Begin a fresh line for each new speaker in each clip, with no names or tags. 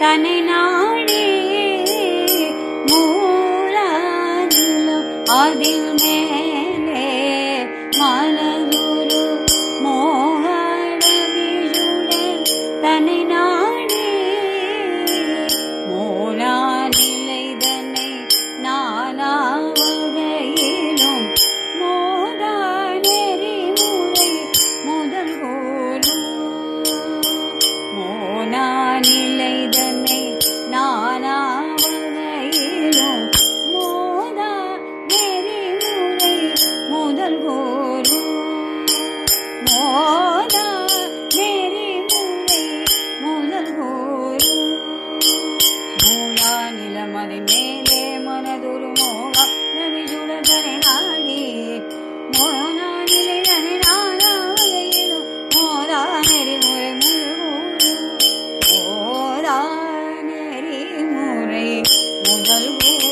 தன்னை நாடே மூலாதிலும் அதில் மேலே மலகுரு மோகடவிழுடன் தன்னை நாடே மூலாதில்லை தன்னை நானாவதன் புகழ்வோம்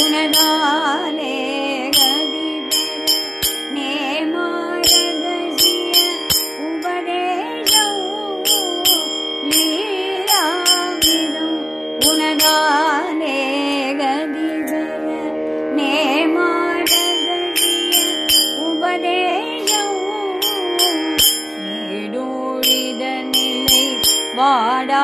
உனதால வாடா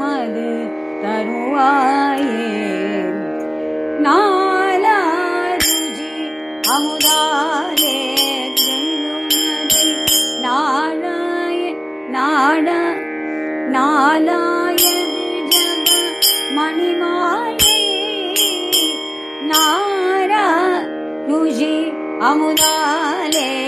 मद नुझि अमुदा ले நாளாய நாட न जग மணிமாலே नारु अमुदा ले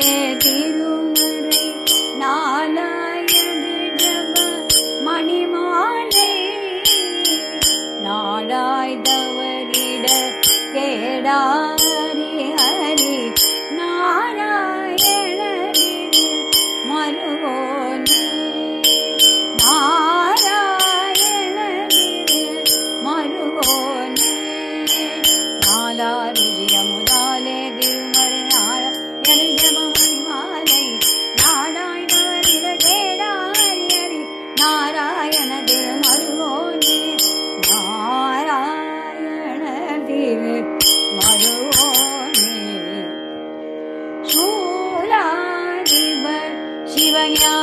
나라 शूलादिव शिवया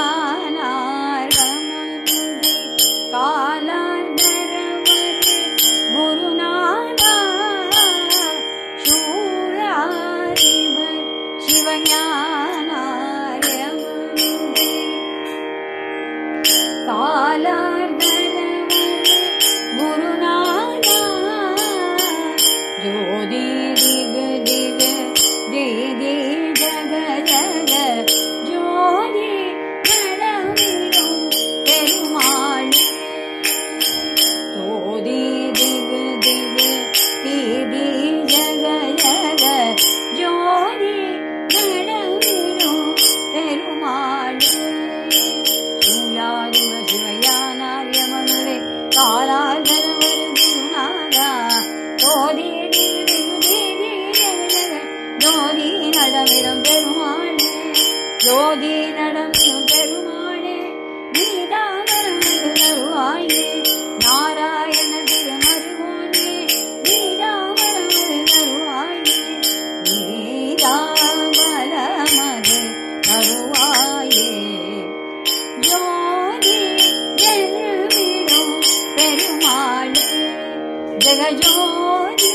ஜோதி நடமிடம் பெருமாளே ஜோதி நடமிடம் பெருமாளே நீதாகரம் அருள்வாயே நாராயண திரு மருகோனே நீதாகரம் அருள்வாயே நீதாமல மது அருள்வாயே ஜோதி തിരുമാല ജഗജോതി